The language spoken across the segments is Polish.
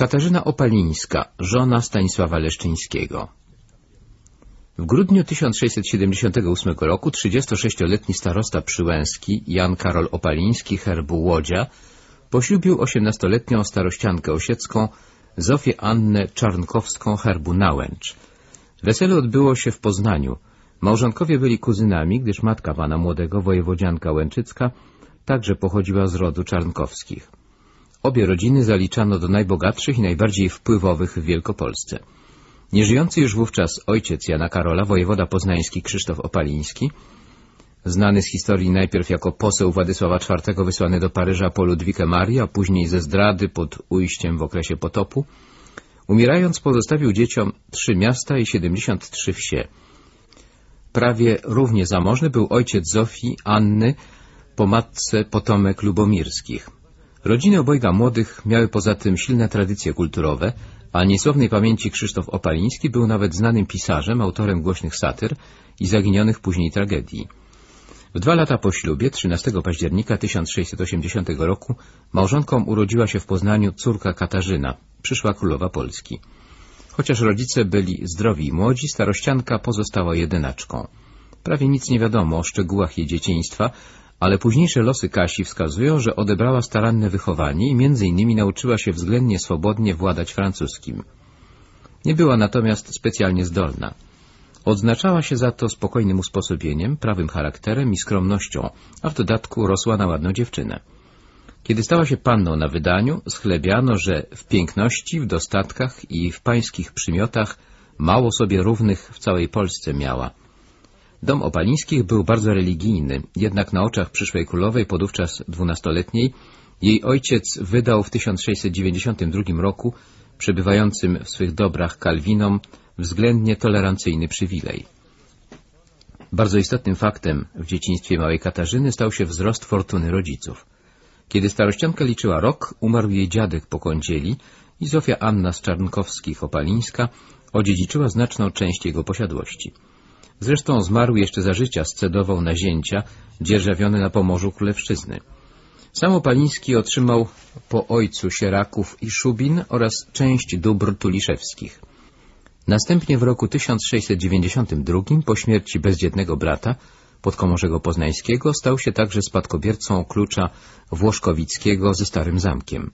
Katarzyna Opalińska, żona Stanisława Leszczyńskiego. W grudniu 1678 roku 36-letni starosta przyłęski Jan Karol Opaliński herbu Łodzia poślubił 18-letnią starościankę osiecką Zofię Annę Czarnkowską herbu Nałęcz. Wesele odbyło się w Poznaniu. Małżonkowie byli kuzynami, gdyż matka pana młodego, wojewodzianka Łęczycka, także pochodziła z rodu Czarnkowskich. Obie rodziny zaliczano do najbogatszych i najbardziej wpływowych w Wielkopolsce. Nieżyjący już wówczas ojciec Jana Karola, wojewoda poznański Krzysztof Opaliński, znany z historii najpierw jako poseł Władysława IV wysłany do Paryża po Ludwikę Marię, a później ze zdrady pod ujściem w okresie potopu, umierając pozostawił dzieciom trzy miasta i 73 wsie. Prawie równie zamożny był ojciec Zofii, Anny, po matce potomek lubomirskich. Rodziny obojga młodych miały poza tym silne tradycje kulturowe, a niesławnej pamięci Krzysztof Opaliński był nawet znanym pisarzem, autorem głośnych satyr i zaginionych później tragedii. W dwa lata po ślubie, 13 października 1680 roku, małżonkom urodziła się w Poznaniu córka Katarzyna, przyszła królowa Polski. Chociaż rodzice byli zdrowi i młodzi, starościanka pozostała jedynaczką. Prawie nic nie wiadomo o szczegółach jej dzieciństwa, ale późniejsze losy Kasi wskazują, że odebrała staranne wychowanie i między innymi nauczyła się względnie swobodnie władać francuskim. Nie była natomiast specjalnie zdolna. Odznaczała się za to spokojnym usposobieniem, prawym charakterem i skromnością, a w dodatku rosła na ładną dziewczynę. Kiedy stała się panną na wydaniu, schlebiano, że w piękności, w dostatkach i w pańskich przymiotach mało sobie równych w całej Polsce miała. Dom Opalińskich był bardzo religijny, jednak na oczach przyszłej królowej, podówczas dwunastoletniej, jej ojciec wydał w 1692 roku przebywającym w swych dobrach Kalwinom względnie tolerancyjny przywilej. Bardzo istotnym faktem w dzieciństwie małej Katarzyny stał się wzrost fortuny rodziców. Kiedy starościanka liczyła rok, umarł jej dziadek po kądzieli i Zofia Anna z Czarnkowskich-Opalińska odziedziczyła znaczną część jego posiadłości. Zresztą zmarł jeszcze za życia, scedował na zięcia, dzierżawiony na Pomorzu Królewszczyzny. Sam Opaliński otrzymał po ojcu Sieraków i Szubin oraz część dóbr tuliszewskich. Następnie w roku 1692, po śmierci bezdzietnego brata, podkomorzego poznańskiego, stał się także spadkobiercą klucza Włoszkowickiego ze Starym Zamkiem.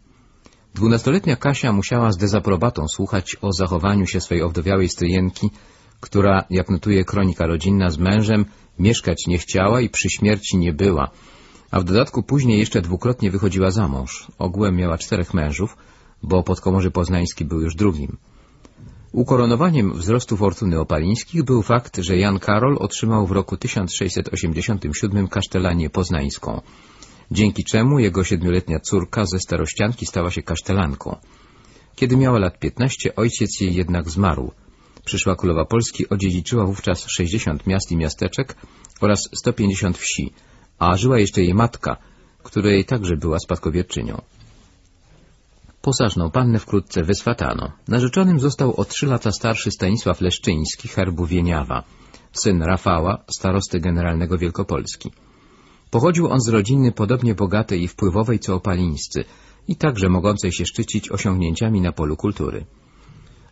Dwunastoletnia Kasia musiała z dezaprobatą słuchać o zachowaniu się swej owdowiałej stryjenki która, jak notuje kronika rodzinna z mężem, mieszkać nie chciała i przy śmierci nie była, a w dodatku później jeszcze dwukrotnie wychodziła za mąż. Ogółem miała czterech mężów, bo podkomorzy poznański był już drugim. Ukoronowaniem wzrostu fortuny opalińskich był fakt, że Jan Karol otrzymał w roku 1687 kasztelanię poznańską, dzięki czemu jego siedmioletnia córka ze starościanki stała się kasztelanką. Kiedy miała lat 15, ojciec jej jednak zmarł, Przyszła królowa Polski odziedziczyła wówczas 60 miast i miasteczek oraz 150 wsi, a żyła jeszcze jej matka, której także była spadkobierczynią. Posażną pannę wkrótce wyswatano. Narzeczonym został o trzy lata starszy Stanisław Leszczyński, herbu Wieniawa, syn Rafała, starosty generalnego Wielkopolski. Pochodził on z rodziny podobnie bogatej i wpływowej co opalińscy i także mogącej się szczycić osiągnięciami na polu kultury.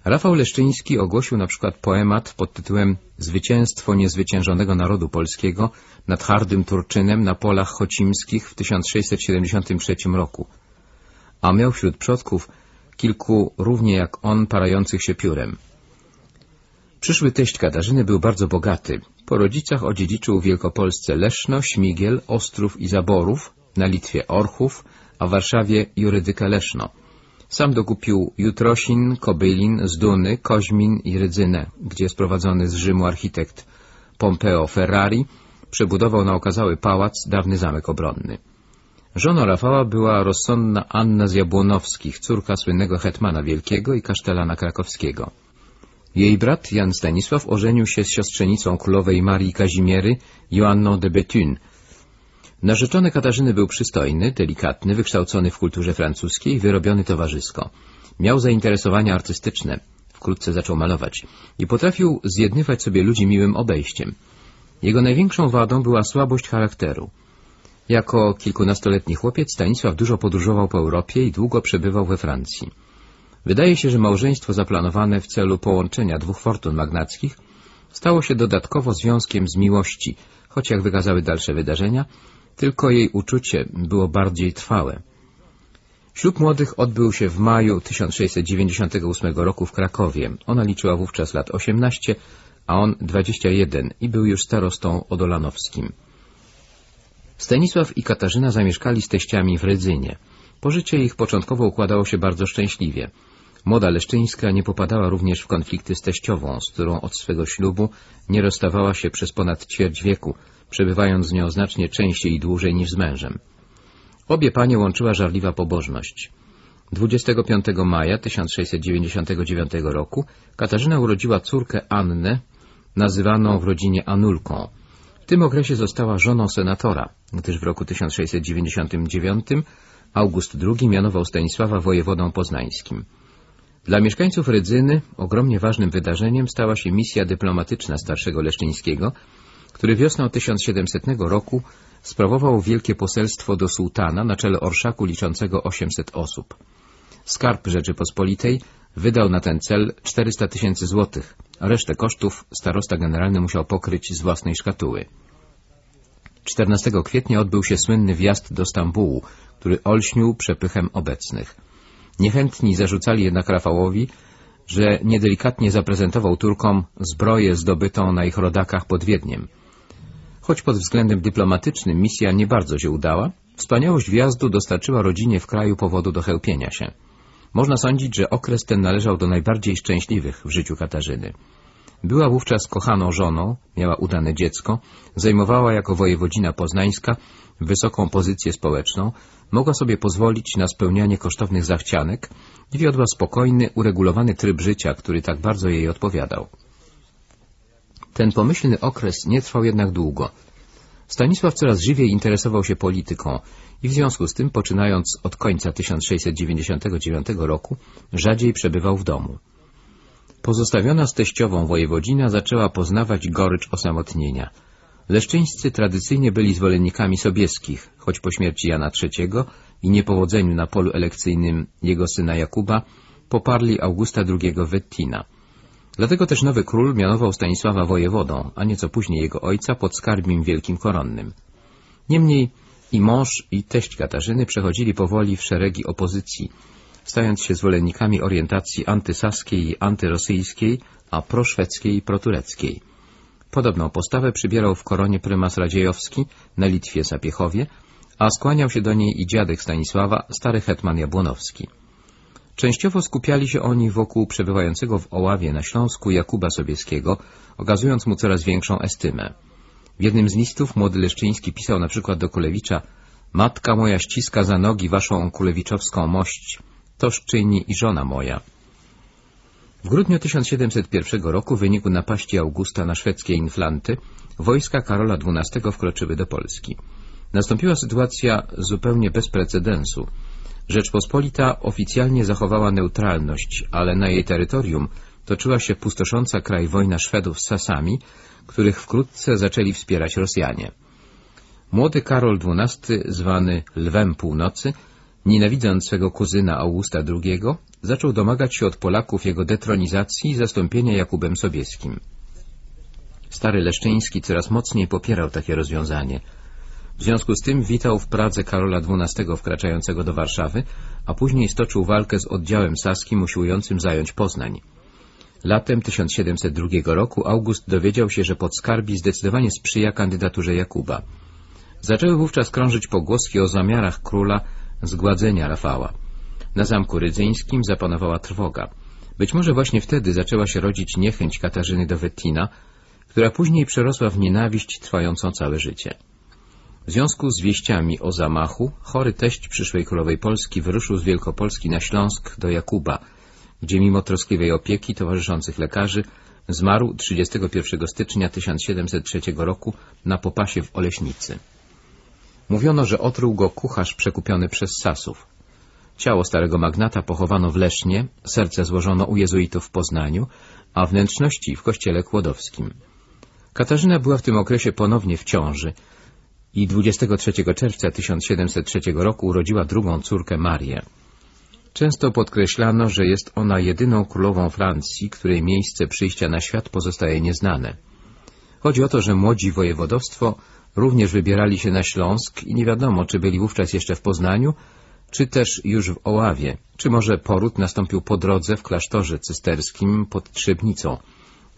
Rafał Leszczyński ogłosił na przykład poemat pod tytułem Zwycięstwo niezwyciężonego narodu polskiego nad hardym Turczynem na polach chocimskich w 1673 roku, a miał wśród przodków kilku równie jak on parających się piórem. Przyszły teść Katarzyny był bardzo bogaty. Po rodzicach odziedziczył w Wielkopolsce Leszno, Śmigiel, Ostrów i Zaborów, na Litwie Orchów, a w Warszawie Jurydykę Leszno. Sam dokupił Jutrosin, Kobylin, Zduny, Koźmin i Rydzynę, gdzie sprowadzony z Rzymu architekt Pompeo Ferrari przebudował na okazały pałac dawny zamek obronny. Żoną Rafała była rozsądna Anna z Jabłonowskich, córka słynnego hetmana wielkiego i kasztelana krakowskiego. Jej brat Jan Stanisław ożenił się z siostrzenicą królowej Marii Kazimiery, Joanną de Bethune, Narzeczony Katarzyny był przystojny, delikatny, wykształcony w kulturze francuskiej, wyrobiony towarzysko. Miał zainteresowania artystyczne, wkrótce zaczął malować i potrafił zjednywać sobie ludzi miłym obejściem. Jego największą wadą była słabość charakteru. Jako kilkunastoletni chłopiec Stanisław dużo podróżował po Europie i długo przebywał we Francji. Wydaje się, że małżeństwo zaplanowane w celu połączenia dwóch fortun magnackich stało się dodatkowo związkiem z miłości, choć jak wykazały dalsze wydarzenia, tylko jej uczucie było bardziej trwałe. Ślub młodych odbył się w maju 1698 roku w Krakowie. Ona liczyła wówczas lat 18, a on 21 i był już starostą odolanowskim. Stanisław i Katarzyna zamieszkali z teściami w Rydzynie. Pożycie ich początkowo układało się bardzo szczęśliwie. Młoda Leszczyńska nie popadała również w konflikty z teściową, z którą od swego ślubu nie rozstawała się przez ponad ćwierć wieku, przebywając z nią znacznie częściej i dłużej niż z mężem. Obie panie łączyła żarliwa pobożność. 25 maja 1699 roku Katarzyna urodziła córkę Annę, nazywaną w rodzinie Anulką. W tym okresie została żoną senatora, gdyż w roku 1699 August II mianował Stanisława wojewodą poznańskim. Dla mieszkańców Rydzyny ogromnie ważnym wydarzeniem stała się misja dyplomatyczna starszego Leszczyńskiego, który wiosną 1700 roku sprawował wielkie poselstwo do sułtana na czele orszaku liczącego 800 osób. Skarb Rzeczypospolitej wydał na ten cel 400 tysięcy złotych, a resztę kosztów starosta generalny musiał pokryć z własnej szkatuły. 14 kwietnia odbył się słynny wjazd do Stambułu, który olśnił przepychem obecnych. Niechętni zarzucali jednak Rafałowi, że niedelikatnie zaprezentował Turkom zbroję zdobytą na ich rodakach pod Wiedniem. Choć pod względem dyplomatycznym misja nie bardzo się udała, wspaniałość wjazdu dostarczyła rodzinie w kraju powodu do chełpienia się. Można sądzić, że okres ten należał do najbardziej szczęśliwych w życiu Katarzyny. Była wówczas kochaną żoną, miała udane dziecko, zajmowała jako wojewodzina poznańska wysoką pozycję społeczną, mogła sobie pozwolić na spełnianie kosztownych zachcianek i wiodła spokojny, uregulowany tryb życia, który tak bardzo jej odpowiadał. Ten pomyślny okres nie trwał jednak długo. Stanisław coraz żywiej interesował się polityką i w związku z tym, poczynając od końca 1699 roku, rzadziej przebywał w domu. Pozostawiona z teściową wojewodzina zaczęła poznawać gorycz osamotnienia. Leszczyńscy tradycyjnie byli zwolennikami sobieskich, choć po śmierci Jana III i niepowodzeniu na polu elekcyjnym jego syna Jakuba poparli Augusta II Wettina. Dlatego też nowy król mianował Stanisława wojewodą, a nieco później jego ojca podskarbim wielkim koronnym. Niemniej i mąż i teść Katarzyny przechodzili powoli w szeregi opozycji, stając się zwolennikami orientacji antysaskiej i antyrosyjskiej, a proszwedzkiej i protureckiej. Podobną postawę przybierał w koronie prymas Radziejowski na Litwie Sapiechowie, a skłaniał się do niej i dziadek Stanisława, stary hetman Jabłonowski. Częściowo skupiali się oni wokół przebywającego w Oławie na Śląsku Jakuba Sobieskiego, okazując mu coraz większą estymę. W jednym z listów młody Leszczyński pisał na przykład do Kulewicza Matka moja ściska za nogi waszą kulewiczowską mość, toż czyni i żona moja. W grudniu 1701 roku w wyniku napaści Augusta na szwedzkie inflanty wojska Karola XII wkroczyły do Polski. Nastąpiła sytuacja zupełnie bez precedensu. Rzeczpospolita oficjalnie zachowała neutralność, ale na jej terytorium toczyła się pustosząca kraj wojna Szwedów z Sasami, których wkrótce zaczęli wspierać Rosjanie. Młody Karol XII, zwany Lwem Północy, nienawidząc swego kuzyna Augusta II, zaczął domagać się od Polaków jego detronizacji i zastąpienia Jakubem Sobieskim. Stary Leszczyński coraz mocniej popierał takie rozwiązanie. W związku z tym witał w Pradze Karola XII wkraczającego do Warszawy, a później stoczył walkę z oddziałem saskim usiłującym zająć Poznań. Latem 1702 roku August dowiedział się, że podskarbi zdecydowanie sprzyja kandydaturze Jakuba. Zaczęły wówczas krążyć pogłoski o zamiarach króla zgładzenia Rafała. Na zamku rydzyńskim zapanowała trwoga. Być może właśnie wtedy zaczęła się rodzić niechęć Katarzyny do Wettina, która później przerosła w nienawiść trwającą całe życie. W związku z wieściami o zamachu, chory teść przyszłej królowej Polski wyruszył z Wielkopolski na Śląsk do Jakuba, gdzie mimo troskliwej opieki towarzyszących lekarzy zmarł 31 stycznia 1703 roku na popasie w Oleśnicy. Mówiono, że otruł go kucharz przekupiony przez Sasów. Ciało starego magnata pochowano w Lesznie, serce złożono u jezuitów w Poznaniu, a wnętrzności w kościele kłodowskim. Katarzyna była w tym okresie ponownie w ciąży i 23 czerwca 1703 roku urodziła drugą córkę Marię. Często podkreślano, że jest ona jedyną królową Francji, której miejsce przyjścia na świat pozostaje nieznane. Chodzi o to, że młodzi wojewodowstwo również wybierali się na Śląsk i nie wiadomo, czy byli wówczas jeszcze w Poznaniu, czy też już w Oławie, czy może poród nastąpił po drodze w klasztorze cysterskim pod Trzebnicą,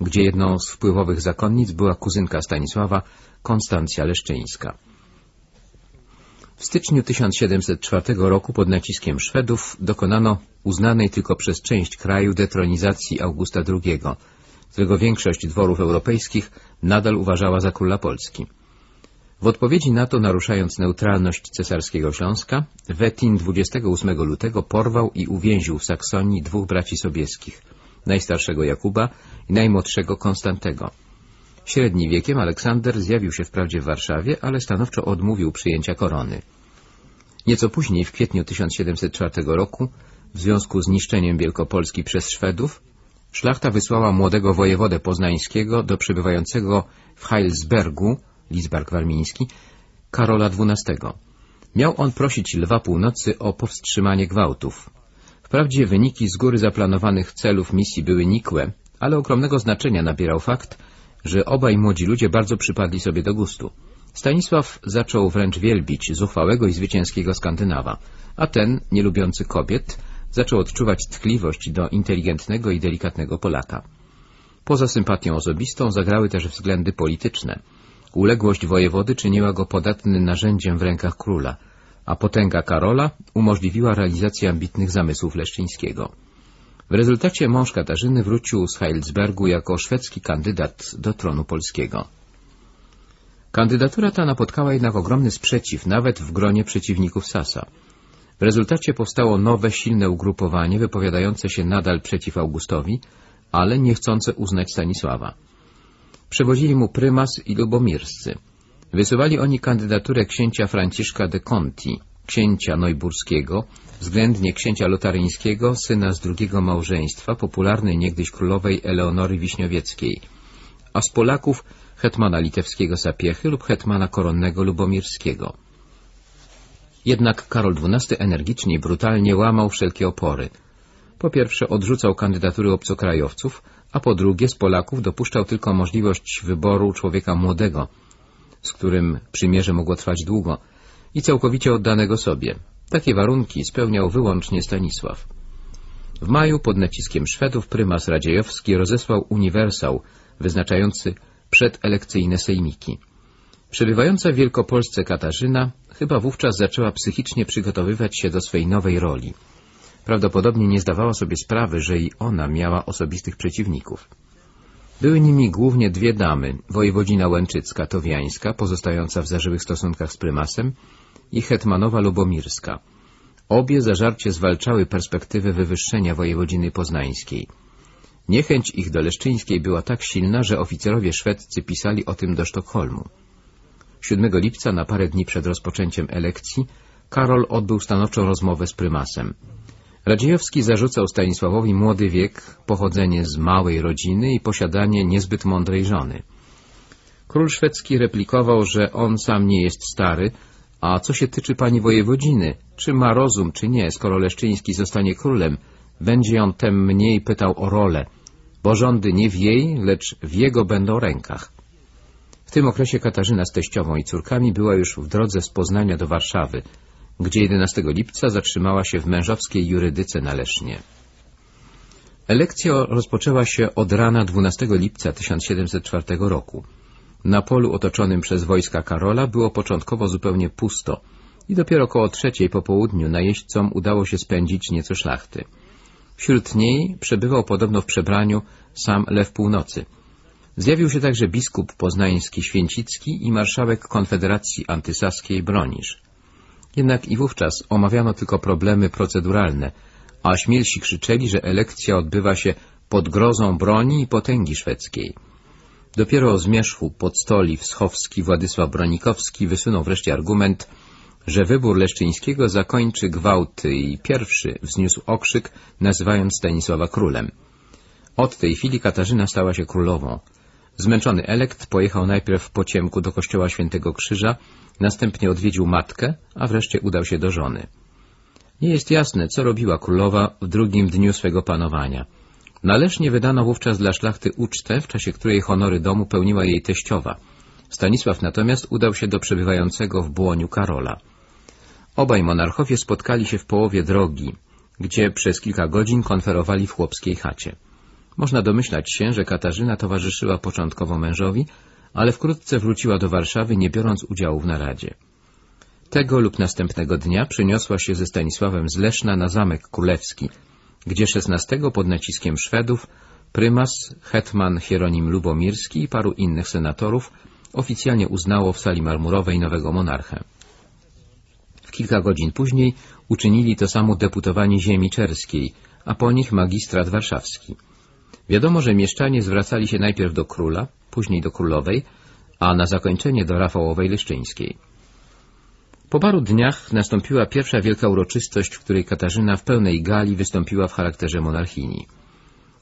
gdzie jedną z wpływowych zakonnic była kuzynka Stanisława, Konstancja Leszczyńska. W styczniu 1704 roku pod naciskiem Szwedów dokonano uznanej tylko przez część kraju detronizacji Augusta II, którego większość dworów europejskich nadal uważała za króla Polski. W odpowiedzi na to, naruszając neutralność cesarskiego Śląska, Wettin 28 lutego porwał i uwięził w Saksonii dwóch braci sobieskich, najstarszego Jakuba i najmłodszego Konstantego. Średni wiekiem Aleksander zjawił się wprawdzie w Warszawie, ale stanowczo odmówił przyjęcia korony. Nieco później, w kwietniu 1704 roku, w związku z niszczeniem Wielkopolski przez Szwedów, szlachta wysłała młodego wojewodę poznańskiego do przebywającego w Heilsbergu, Lidzbark Warmiński, Karola XII. Miał on prosić Lwa Północy o powstrzymanie gwałtów. Wprawdzie wyniki z góry zaplanowanych celów misji były nikłe, ale ogromnego znaczenia nabierał fakt, że obaj młodzi ludzie bardzo przypadli sobie do gustu. Stanisław zaczął wręcz wielbić zuchwałego i zwycięskiego Skandynawa, a ten, nie lubiący kobiet, zaczął odczuwać tkliwość do inteligentnego i delikatnego Polaka. Poza sympatią osobistą zagrały też względy polityczne. Uległość wojewody czyniła go podatnym narzędziem w rękach króla, a potęga Karola umożliwiła realizację ambitnych zamysłów Leszczyńskiego. W rezultacie mąż Katarzyny wrócił z Heilsbergu jako szwedzki kandydat do tronu polskiego. Kandydatura ta napotkała jednak ogromny sprzeciw, nawet w gronie przeciwników Sasa. W rezultacie powstało nowe, silne ugrupowanie wypowiadające się nadal przeciw Augustowi, ale nie chcące uznać Stanisława. Przewodzili mu prymas i lubomirscy. Wysuwali oni kandydaturę księcia Franciszka de Conti, księcia Neuburskiego, względnie księcia lotaryńskiego, syna z drugiego małżeństwa, popularnej niegdyś królowej Eleonory Wiśniowieckiej, a z Polaków hetmana litewskiego Sapiechy lub hetmana koronnego Lubomirskiego. Jednak Karol XII energicznie i brutalnie łamał wszelkie opory. Po pierwsze odrzucał kandydatury obcokrajowców, a po drugie z Polaków dopuszczał tylko możliwość wyboru człowieka młodego, z którym przymierze mogło trwać długo i całkowicie oddanego sobie. Takie warunki spełniał wyłącznie Stanisław. W maju pod naciskiem Szwedów prymas Radziejowski rozesłał uniwersał wyznaczający przedelekcyjne sejmiki. Przebywająca w Wielkopolsce Katarzyna chyba wówczas zaczęła psychicznie przygotowywać się do swej nowej roli. Prawdopodobnie nie zdawała sobie sprawy, że i ona miała osobistych przeciwników. Były nimi głównie dwie damy, wojewodzina Łęczycka, Towiańska, pozostająca w zażyłych stosunkach z prymasem, i hetmanowa Lubomirska. Obie zażarcie zwalczały perspektywę wywyższenia wojewodziny poznańskiej. Niechęć ich do Leszczyńskiej była tak silna, że oficerowie szwedzcy pisali o tym do Sztokholmu. 7 lipca, na parę dni przed rozpoczęciem elekcji, Karol odbył stanowczą rozmowę z prymasem. Radziejowski zarzucał Stanisławowi młody wiek, pochodzenie z małej rodziny i posiadanie niezbyt mądrej żony. Król szwedzki replikował, że on sam nie jest stary, a co się tyczy pani wojewodziny, czy ma rozum, czy nie, skoro Leszczyński zostanie królem, będzie on tem mniej pytał o rolę, bo rządy nie w jej, lecz w jego będą rękach. W tym okresie Katarzyna z teściową i córkami była już w drodze z Poznania do Warszawy, gdzie 11 lipca zatrzymała się w mężowskiej jurydyce na Lesznie. Elekcja rozpoczęła się od rana 12 lipca 1704 roku. Na polu otoczonym przez wojska Karola było początkowo zupełnie pusto i dopiero około trzeciej po południu najeźdźcom udało się spędzić nieco szlachty. Wśród niej przebywał podobno w przebraniu sam Lew Północy. Zjawił się także biskup poznański Święcicki i marszałek Konfederacji Antysaskiej Bronisz. Jednak i wówczas omawiano tylko problemy proceduralne, a śmielsi krzyczeli, że elekcja odbywa się pod grozą broni i potęgi szwedzkiej. Dopiero o zmierzchu podstoli Wschowski Władysław Bronikowski wysunął wreszcie argument, że wybór Leszczyńskiego zakończy gwałty i pierwszy wzniósł okrzyk, nazywając Stanisława królem. Od tej chwili Katarzyna stała się królową. Zmęczony elekt pojechał najpierw po ciemku do kościoła Świętego Krzyża, następnie odwiedził matkę, a wreszcie udał się do żony. Nie jest jasne, co robiła królowa w drugim dniu swego panowania. Należnie wydano wówczas dla szlachty ucztę, w czasie której honory domu pełniła jej teściowa. Stanisław natomiast udał się do przebywającego w błoniu Karola. Obaj monarchowie spotkali się w połowie drogi, gdzie przez kilka godzin konferowali w chłopskiej chacie. Można domyślać się, że Katarzyna towarzyszyła początkowo mężowi, ale wkrótce wróciła do Warszawy, nie biorąc udziału w naradzie. Tego lub następnego dnia przeniosła się ze Stanisławem z Leszna na Zamek Królewski, gdzie 16 pod naciskiem Szwedów prymas, hetman Hieronim Lubomirski i paru innych senatorów oficjalnie uznało w sali marmurowej nowego monarchę. W kilka godzin później uczynili to samo deputowani ziemi czerskiej, a po nich magistrat warszawski. Wiadomo, że mieszczanie zwracali się najpierw do króla, później do królowej, a na zakończenie do Rafałowej Leszczyńskiej. Po paru dniach nastąpiła pierwsza wielka uroczystość, w której Katarzyna w pełnej gali wystąpiła w charakterze monarchini.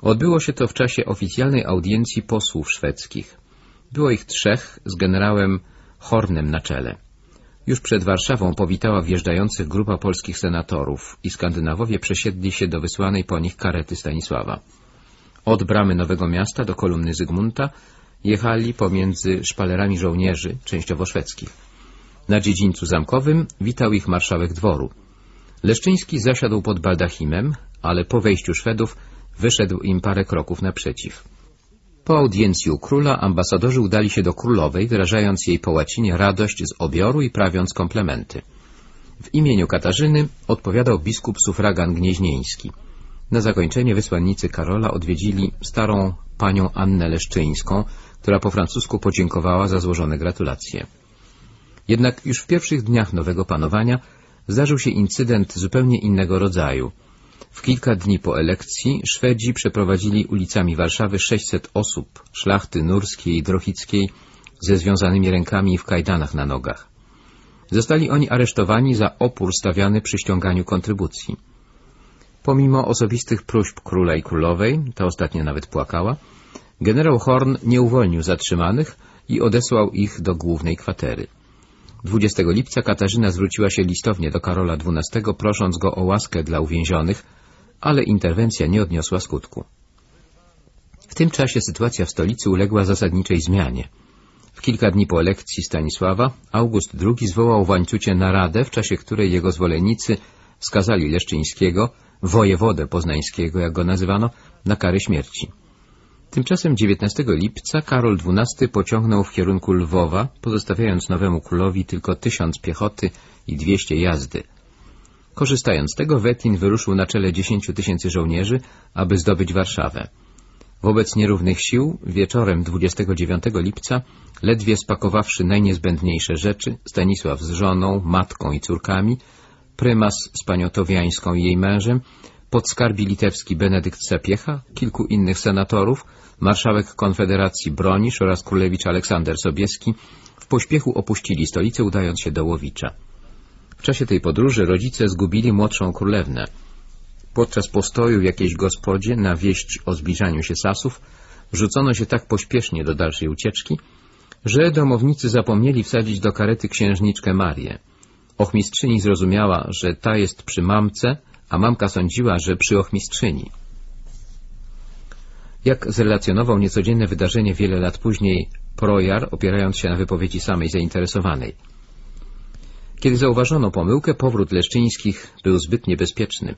Odbyło się to w czasie oficjalnej audiencji posłów szwedzkich. Było ich trzech z generałem Hornem na czele. Już przed Warszawą powitała wjeżdżających grupa polskich senatorów i Skandynawowie przesiedli się do wysłanej po nich karety Stanisława. Od bramy Nowego Miasta do kolumny Zygmunta jechali pomiędzy szpalerami żołnierzy, częściowo szwedzkich. Na dziedzińcu zamkowym witał ich marszałek dworu. Leszczyński zasiadł pod baldachimem, ale po wejściu Szwedów wyszedł im parę kroków naprzeciw. Po audiencji u króla ambasadorzy udali się do królowej, wyrażając jej po łacinie radość z obioru i prawiąc komplementy. W imieniu Katarzyny odpowiadał biskup sufragan gnieźnieński. Na zakończenie wysłannicy Karola odwiedzili starą panią Annę Leszczyńską, która po francusku podziękowała za złożone gratulacje. Jednak już w pierwszych dniach nowego panowania zdarzył się incydent zupełnie innego rodzaju. W kilka dni po elekcji Szwedzi przeprowadzili ulicami Warszawy 600 osób, szlachty nurskiej i drochickiej, ze związanymi rękami i w kajdanach na nogach. Zostali oni aresztowani za opór stawiany przy ściąganiu kontrybucji. Pomimo osobistych próśb króla i królowej, ta ostatnia nawet płakała, generał Horn nie uwolnił zatrzymanych i odesłał ich do głównej kwatery. 20 lipca Katarzyna zwróciła się listownie do Karola XII, prosząc go o łaskę dla uwięzionych, ale interwencja nie odniosła skutku. W tym czasie sytuacja w stolicy uległa zasadniczej zmianie. W kilka dni po elekcji Stanisława August II zwołał w Łańcucie naradę, w czasie której jego zwolennicy skazali Leszczyńskiego, wojewodę poznańskiego, jak go nazywano, na karę śmierci. Tymczasem 19 lipca Karol XII pociągnął w kierunku Lwowa, pozostawiając nowemu królowi tylko tysiąc piechoty i dwieście jazdy. Korzystając z tego, Wettin wyruszył na czele 10 tysięcy żołnierzy, aby zdobyć Warszawę. Wobec nierównych sił, wieczorem 29 lipca, ledwie spakowawszy najniezbędniejsze rzeczy, Stanisław z żoną, matką i córkami, prymas z panią Towiańską i jej mężem, podskarbi litewski Benedykt Sapiecha, kilku innych senatorów, marszałek Konfederacji Bronisz oraz królewicz Aleksander Sobieski w pośpiechu opuścili stolicę, udając się do Łowicza. W czasie tej podróży rodzice zgubili młodszą królewnę. Podczas postoju w jakiejś gospodzie na wieść o zbliżaniu się Sasów rzucono się tak pośpiesznie do dalszej ucieczki, że domownicy zapomnieli wsadzić do karety księżniczkę Marię. Ochmistrzyni zrozumiała, że ta jest przy mamce, a mamka sądziła, że przy ochmistrzyni. Jak zrelacjonował niecodzienne wydarzenie wiele lat później Projar, opierając się na wypowiedzi samej zainteresowanej. Kiedy zauważono pomyłkę, powrót Leszczyńskich był zbyt niebezpieczny.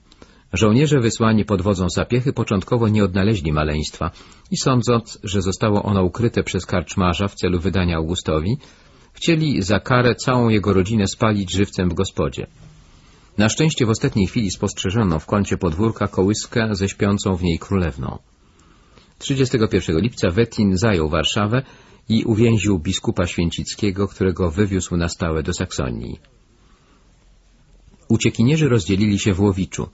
Żołnierze wysłani pod wodzą Sapiechy początkowo nie odnaleźli maleństwa i sądząc, że zostało ono ukryte przez karczmarza w celu wydania Augustowi, chcieli za karę całą jego rodzinę spalić żywcem w gospodzie. Na szczęście w ostatniej chwili spostrzeżono w kącie podwórka kołyskę ze śpiącą w niej królewną. 31 lipca Wettin zajął Warszawę i uwięził biskupa święcickiego, którego wywiózł na stałe do Saksonii. Uciekinierzy rozdzielili się w Łowiczu.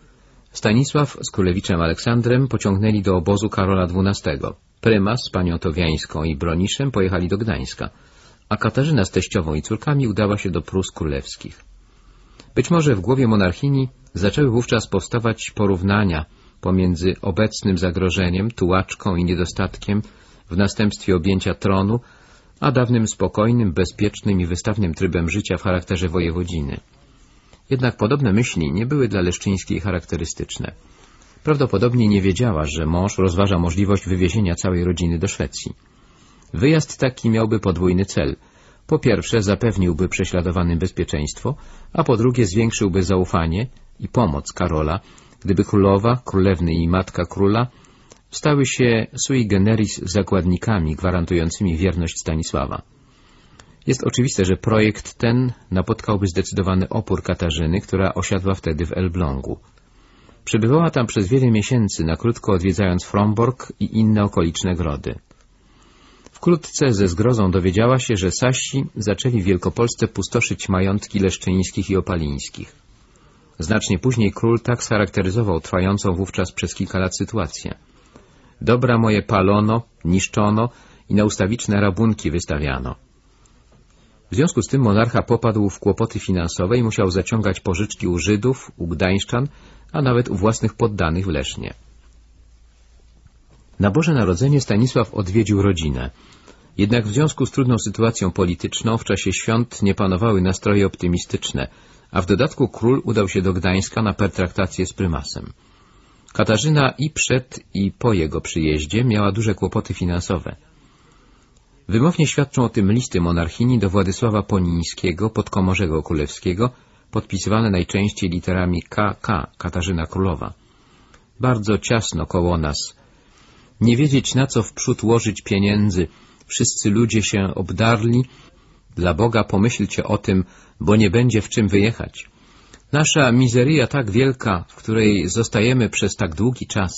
Stanisław z królewiczem Aleksandrem pociągnęli do obozu Karola XII. Prymas z panią Towiańską i Broniszem pojechali do Gdańska, a Katarzyna z teściową i córkami udała się do Prus Królewskich. Być może w głowie monarchini zaczęły wówczas powstawać porównania pomiędzy obecnym zagrożeniem, tułaczką i niedostatkiem w następstwie objęcia tronu, a dawnym spokojnym, bezpiecznym i wystawnym trybem życia w charakterze wojewodziny. Jednak podobne myśli nie były dla Leszczyńskiej charakterystyczne. Prawdopodobnie nie wiedziała, że mąż rozważa możliwość wywiezienia całej rodziny do Szwecji. Wyjazd taki miałby podwójny cel. Po pierwsze zapewniłby prześladowanym bezpieczeństwo, a po drugie zwiększyłby zaufanie i pomoc Karola, gdyby królowa, królewny i matka króla stały się sui generis zakładnikami gwarantującymi wierność Stanisława. Jest oczywiste, że projekt ten napotkałby zdecydowany opór Katarzyny, która osiadła wtedy w Elblągu. Przebywała tam przez wiele miesięcy, na krótko odwiedzając Fromborg i inne okoliczne grody. Wkrótce ze zgrozą dowiedziała się, że Sasi zaczęli w Wielkopolsce pustoszyć majątki leszczyńskich i opalińskich. Znacznie później król tak scharakteryzował trwającą wówczas przez kilka lat sytuację. Dobra moje palono, niszczono i na ustawiczne rabunki wystawiano. W związku z tym monarcha popadł w kłopoty finansowe i musiał zaciągać pożyczki u Żydów, u Gdańszczan, a nawet u własnych poddanych w Lesznie. Na Boże Narodzenie Stanisław odwiedził rodzinę. Jednak w związku z trudną sytuacją polityczną w czasie świąt nie panowały nastroje optymistyczne, a w dodatku król udał się do Gdańska na pertraktację z prymasem. Katarzyna i przed i po jego przyjeździe miała duże kłopoty finansowe. Wymownie świadczą o tym listy monarchini do Władysława Ponińskiego, podkomorzego królewskiego, podpisywane najczęściej literami KK, Katarzyna Królowa. Bardzo ciasno koło nas. Nie wiedzieć na co wprzód łożyć pieniędzy. Wszyscy ludzie się obdarli. Dla Boga pomyślcie o tym, bo nie będzie w czym wyjechać. Nasza mizeria tak wielka, w której zostajemy przez tak długi czas.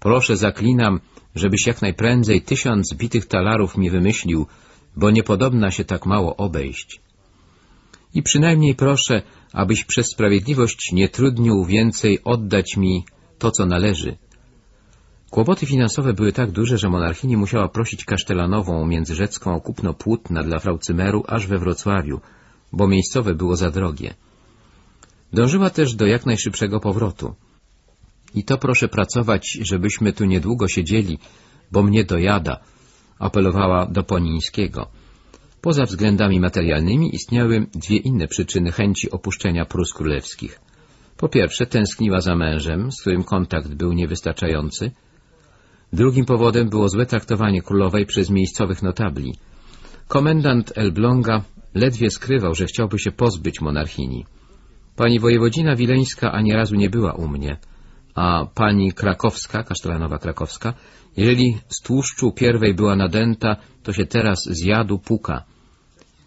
Proszę, zaklinam, żebyś jak najprędzej tysiąc bitych talarów mi wymyślił, bo niepodobna się tak mało obejść. I przynajmniej proszę, abyś przez sprawiedliwość nie trudnił więcej oddać mi to, co należy. Kłopoty finansowe były tak duże, że monarchini musiała prosić kasztelanową międzyrzecką o kupno płótna dla frau Cymeru aż we Wrocławiu, bo miejscowe było za drogie. Dążyła też do jak najszybszego powrotu. I to proszę pracować, żebyśmy tu niedługo siedzieli, bo mnie dojada, apelowała do Ponińskiego. Poza względami materialnymi istniały dwie inne przyczyny chęci opuszczenia Prus Królewskich. Po pierwsze, tęskniła za mężem, z którym kontakt był niewystarczający. Drugim powodem było złe traktowanie królowej przez miejscowych notabli. Komendant Elbląga ledwie skrywał, że chciałby się pozbyć monarchini. Pani wojewodzina wileńska ani razu nie była u mnie, a pani krakowska, kasztelanowa krakowska, jeżeli z tłuszczu pierwej była nadęta, to się teraz zjadł puka.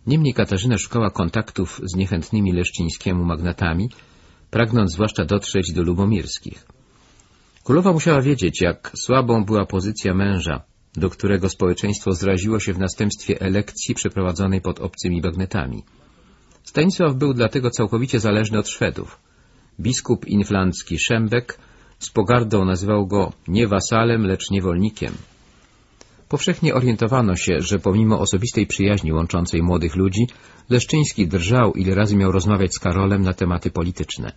Niemniej Katarzyna szukała kontaktów z niechętnymi leszczyńskiemu magnatami, pragnąc zwłaszcza dotrzeć do lubomirskich. Królowa musiała wiedzieć, jak słabą była pozycja męża, do którego społeczeństwo zraziło się w następstwie elekcji przeprowadzonej pod obcymi bagnetami. Stanisław był dlatego całkowicie zależny od Szwedów. Biskup inflancki Szembek z pogardą nazywał go nie wasalem, lecz niewolnikiem. Powszechnie orientowano się, że pomimo osobistej przyjaźni łączącej młodych ludzi, Leszczyński drżał, ile razy miał rozmawiać z Karolem na tematy polityczne.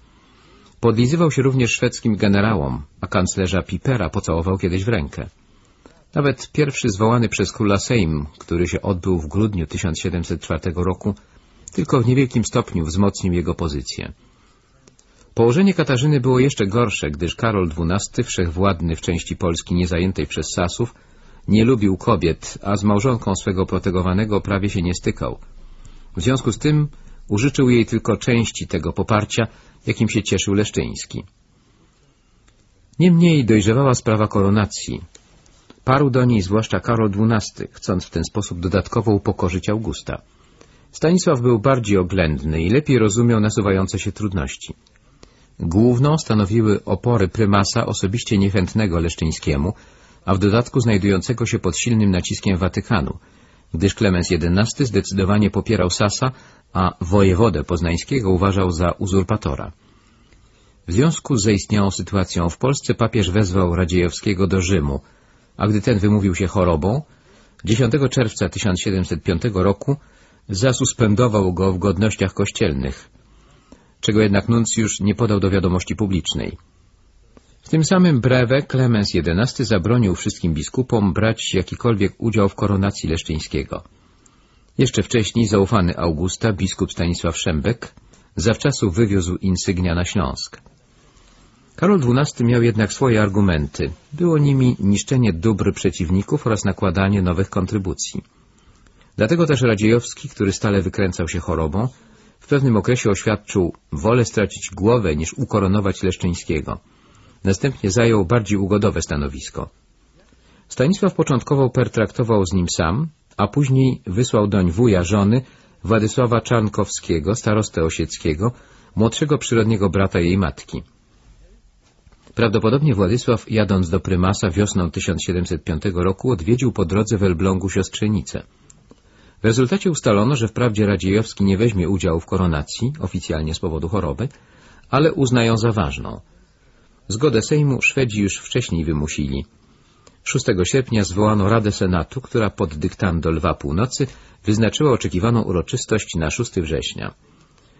Podlizywał się również szwedzkim generałom, a kanclerza Pipera pocałował kiedyś w rękę. Nawet pierwszy zwołany przez króla Sejm, który się odbył w grudniu 1704 roku, tylko w niewielkim stopniu wzmocnił jego pozycję. Położenie Katarzyny było jeszcze gorsze, gdyż Karol XII, wszechwładny w części Polski niezajętej przez Sasów, nie lubił kobiet, a z małżonką swego protegowanego prawie się nie stykał. W związku z tym użyczył jej tylko części tego poparcia, jakim się cieszył Leszczyński. Niemniej dojrzewała sprawa koronacji. Parł do niej zwłaszcza Karol XII, chcąc w ten sposób dodatkowo upokorzyć Augusta. Stanisław był bardziej oględny i lepiej rozumiał nasuwające się trudności. Główną stanowiły opory prymasa osobiście niechętnego Leszczyńskiemu, a w dodatku znajdującego się pod silnym naciskiem Watykanu, gdyż Klemens XI zdecydowanie popierał Sasa, a wojewodę poznańskiego uważał za uzurpatora. W związku z zaistniałą sytuacją w Polsce papież wezwał Radziejowskiego do Rzymu, a gdy ten wymówił się chorobą, 10 czerwca 1705 roku zasuspendował go w godnościach kościelnych, czego jednak nuncjusz nie podał do wiadomości publicznej. W tym samym brewe Klemens XI zabronił wszystkim biskupom brać jakikolwiek udział w koronacji Leszczyńskiego. Jeszcze wcześniej zaufany Augusta, biskup Stanisław Szembek, zawczasu wywiózł insygnia na Śląsk. Karol XII miał jednak swoje argumenty. Było nimi niszczenie dóbr przeciwników oraz nakładanie nowych kontrybucji. Dlatego też Radziejowski, który stale wykręcał się chorobą, w pewnym okresie oświadczył wolę stracić głowę niż ukoronować Leszczyńskiego. Następnie zajął bardziej ugodowe stanowisko. Stanisław początkowo pertraktował z nim sam, a później wysłał doń wuja żony Władysława Czarnkowskiego, starostę osieckiego, młodszego przyrodniego brata jej matki. Prawdopodobnie Władysław, jadąc do prymasa wiosną 1705 roku, odwiedził po drodze w Elblągu siostrzenicę. W rezultacie ustalono, że wprawdzie Radziejowski nie weźmie udziału w koronacji, oficjalnie z powodu choroby, ale uznają za ważną. Zgodę Sejmu Szwedzi już wcześniej wymusili. 6 sierpnia zwołano Radę Senatu, która pod dyktando Lwa Północy wyznaczyła oczekiwaną uroczystość na 6 września.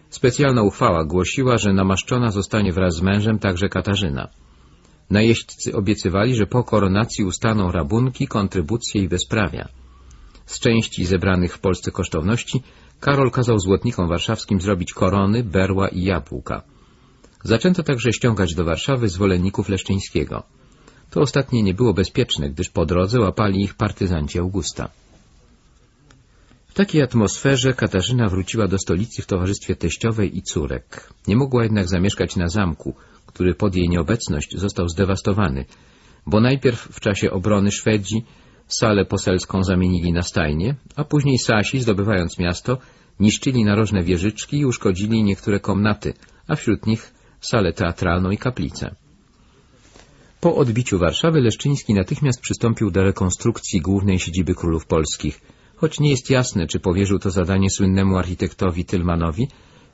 Specjalna uchwała głosiła, że namaszczona zostanie wraz z mężem także Katarzyna. Najeźdźcy obiecywali, że po koronacji ustaną rabunki, kontrybucje i bezprawia. Z części zebranych w Polsce kosztowności Karol kazał złotnikom warszawskim zrobić korony, berła i jabłka. Zaczęto także ściągać do Warszawy zwolenników Leszczyńskiego. To ostatnie nie było bezpieczne, gdyż po drodze łapali ich partyzanci Augusta. W takiej atmosferze Katarzyna wróciła do stolicy w towarzystwie teściowej i córek. Nie mogła jednak zamieszkać na zamku, który pod jej nieobecność został zdewastowany, bo najpierw w czasie obrony Szwedzi salę poselską zamienili na stajnie, a później Sasi, zdobywając miasto, niszczyli narożne wieżyczki i uszkodzili niektóre komnaty, a wśród nich salę teatralną i kaplicę. Po odbiciu Warszawy Leszczyński natychmiast przystąpił do rekonstrukcji głównej siedziby królów polskich, choć nie jest jasne, czy powierzył to zadanie słynnemu architektowi Tylmanowi,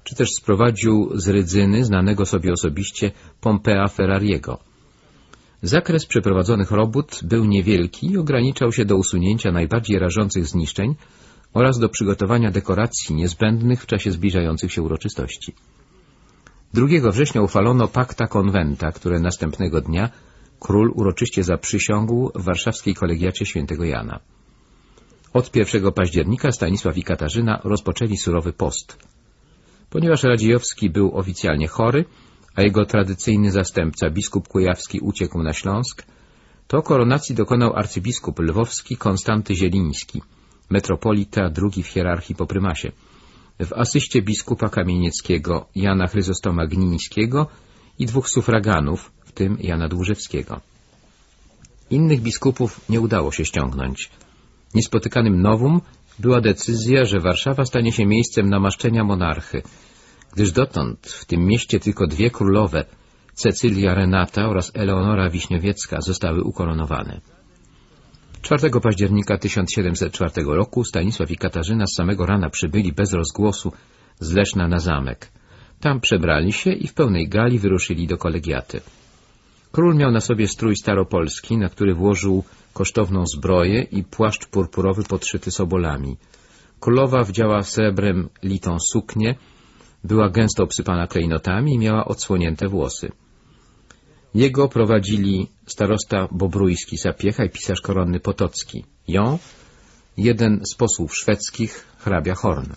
czy też sprowadził z Rydzyny, znanego sobie osobiście, Pompea Ferrariego. Zakres przeprowadzonych robót był niewielki i ograniczał się do usunięcia najbardziej rażących zniszczeń oraz do przygotowania dekoracji niezbędnych w czasie zbliżających się uroczystości. 2 września uchwalono pakta konwenta, które następnego dnia król uroczyście zaprzysiągł w warszawskiej kolegiacie świętego Jana. Od 1 października Stanisław i Katarzyna rozpoczęli surowy post. Ponieważ Radziejowski był oficjalnie chory, a jego tradycyjny zastępca, biskup Kujawski, uciekł na Śląsk, to koronacji dokonał arcybiskup lwowski Konstanty Zieliński, metropolita drugi w hierarchii po prymasie, w asyście biskupa kamienieckiego Jana Chryzostoma Gnińskiego i dwóch sufraganów, w tym Jana Dłużewskiego. Innych biskupów nie udało się ściągnąć. Niespotykanym nowum była decyzja, że Warszawa stanie się miejscem namaszczenia monarchy, gdyż dotąd w tym mieście tylko dwie królowe, Cecylia Renata oraz Eleonora Wiśniowiecka, zostały ukoronowane. 4 października 1704 roku Stanisław i Katarzyna z samego rana przybyli bez rozgłosu z Leszna na zamek. Tam przebrali się i w pełnej gali wyruszyli do kolegiaty. Król miał na sobie strój staropolski, na który włożył kosztowną zbroję i płaszcz purpurowy podszyty sobolami. Królowa wdziała srebrem litą suknię, była gęsto obsypana klejnotami i miała odsłonięte włosy. Jego prowadzili starosta Bobrójski Sapiecha i pisarz koronny Potocki. Ją jeden z posłów szwedzkich, hrabia Horn.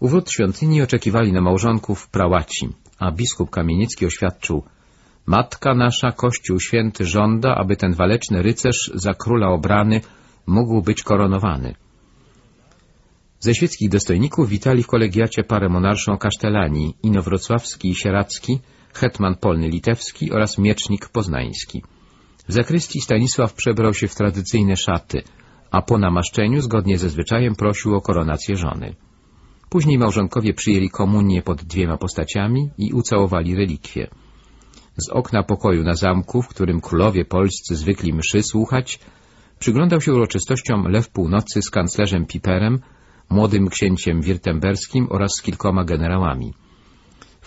U wrót świątyni oczekiwali na małżonków prałaci, a biskup Kamieniecki oświadczył Matka nasza, Kościół Święty żąda, aby ten waleczny rycerz za króla obrany mógł być koronowany. Ze świeckich dostojników witali w kolegiacie parę monarszą kasztelani Inowrocławski i Sieracki, hetman polny litewski oraz miecznik poznański. W zakrystii Stanisław przebrał się w tradycyjne szaty, a po namaszczeniu, zgodnie ze zwyczajem, prosił o koronację żony. Później małżonkowie przyjęli komunię pod dwiema postaciami i ucałowali relikwie. Z okna pokoju na zamku, w którym królowie polscy zwykli mszy słuchać, przyglądał się uroczystościom Lew Północy z kanclerzem Piperem, młodym księciem wirtemberskim oraz z kilkoma generałami.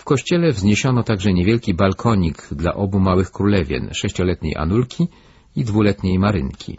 Kościele wzniesiono także niewielki balkonik dla obu małych królewien, sześcioletniej Anulki i dwuletniej Marynki.